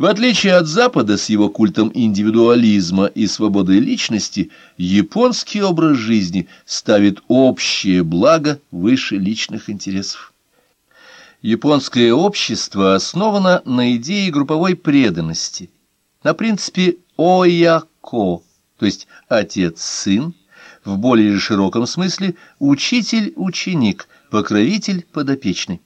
В отличие от Запада с его культом индивидуализма и свободы личности, японский образ жизни ставит общее благо выше личных интересов. Японское общество основано на идее групповой преданности, на принципе «ояко», то есть отец-сын, в более широком смысле учитель-ученик, покровитель-подопечный.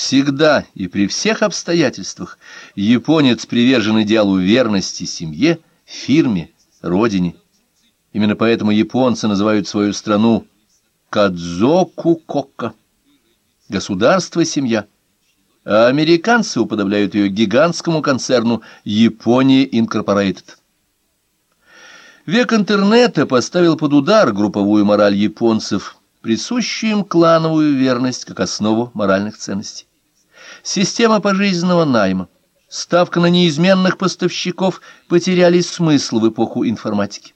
Всегда и при всех обстоятельствах японец привержен идеалу верности семье, фирме, родине. Именно поэтому японцы называют свою страну Кадзоку-Кокка – государство-семья, а американцы уподобляют ее гигантскому концерну Япония Инкорпорейтед. Век интернета поставил под удар групповую мораль японцев – присущую им клановую верность как основу моральных ценностей. Система пожизненного найма, ставка на неизменных поставщиков потеряли смысл в эпоху информатики.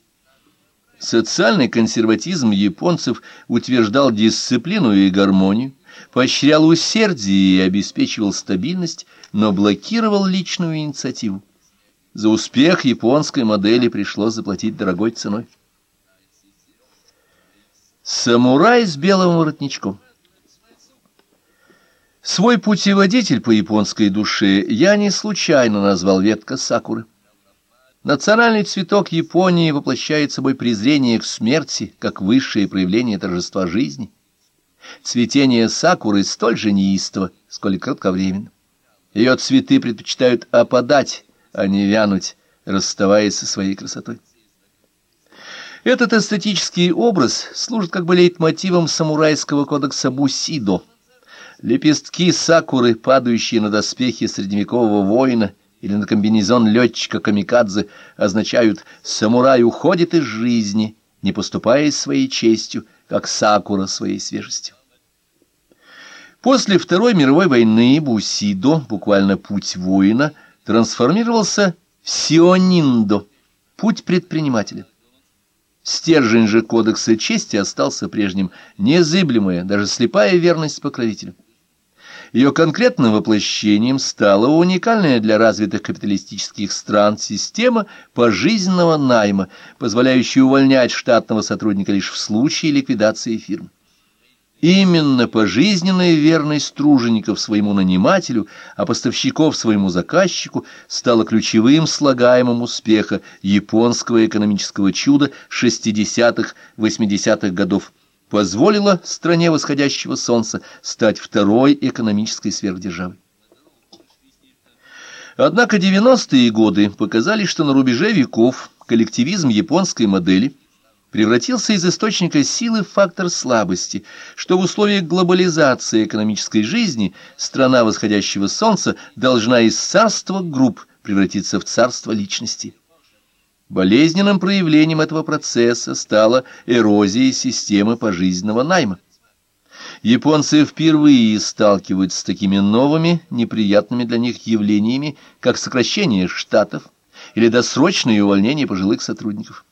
Социальный консерватизм японцев утверждал дисциплину и гармонию, поощрял усердие и обеспечивал стабильность, но блокировал личную инициативу. За успех японской модели пришлось заплатить дорогой ценой. Самурай с белым воротничком. Свой путеводитель по японской душе я не случайно назвал ветка сакуры. Национальный цветок Японии воплощает собой презрение к смерти, как высшее проявление торжества жизни. Цветение сакуры столь же неистово, сколь и кратковременно. Ее цветы предпочитают опадать, а не вянуть, расставаясь со своей красотой. Этот эстетический образ служит как бы лейтмотивом самурайского кодекса Бусидо. Лепестки сакуры, падающие на доспехи средневекового воина или на комбинезон летчика-камикадзе, означают «самурай уходит из жизни, не поступая своей честью, как сакура своей свежестью». После Второй мировой войны Бусидо, буквально «путь воина», трансформировался в Сиониндо, путь предпринимателя. Стержень же кодекса чести остался прежним, незыблемая, даже слепая верность покровителю. Ее конкретным воплощением стала уникальная для развитых капиталистических стран система пожизненного найма, позволяющая увольнять штатного сотрудника лишь в случае ликвидации фирмы. Именно пожизненная верность тружеников своему нанимателю, а поставщиков своему заказчику стала ключевым слагаемым успеха японского экономического чуда 60-80-х годов, позволила стране восходящего солнца стать второй экономической сверхдержавой. Однако 90-е годы показали, что на рубеже веков коллективизм японской модели – превратился из источника силы в фактор слабости, что в условиях глобализации экономической жизни страна восходящего солнца должна из царства групп превратиться в царство личности. Болезненным проявлением этого процесса стала эрозия системы пожизненного найма. Японцы впервые сталкиваются с такими новыми, неприятными для них явлениями, как сокращение штатов или досрочное увольнение пожилых сотрудников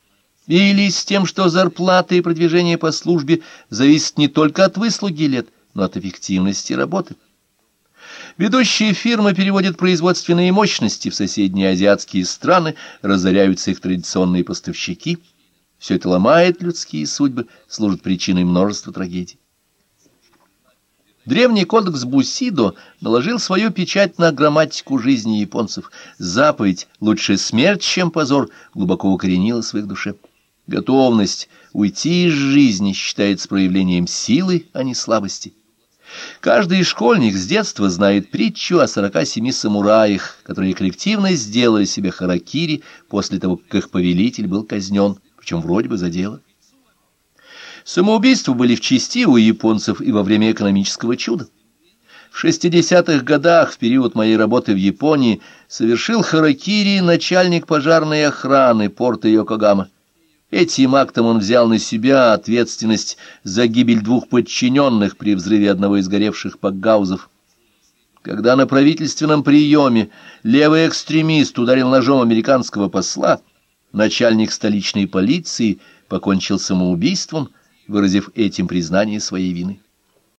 или с тем, что зарплата и продвижение по службе зависят не только от выслуги лет, но от эффективности работы. Ведущие фирмы переводят производственные мощности в соседние азиатские страны, разоряются их традиционные поставщики. Все это ломает людские судьбы, служит причиной множества трагедий. Древний кодекс Бусидо наложил свою печать на грамматику жизни японцев. Заповедь «лучше смерть, чем позор» глубоко укоренилась в их душе. Готовность уйти из жизни считается проявлением силы, а не слабости. Каждый школьник с детства знает притчу о сорока семи самураях, которые коллективно сделали себе харакири после того, как их повелитель был казнен, причем вроде бы за дело. Самоубийства были в части у японцев и во время экономического чуда. В 60-х годах, в период моей работы в Японии, совершил харакири начальник пожарной охраны порта Йокогама. Этим актом он взял на себя ответственность за гибель двух подчиненных при взрыве одного из горевших пакгаузов. Когда на правительственном приеме левый экстремист ударил ножом американского посла, начальник столичной полиции покончил самоубийством, выразив этим признание своей вины.